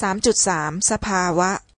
สามจุดสามสภาวะ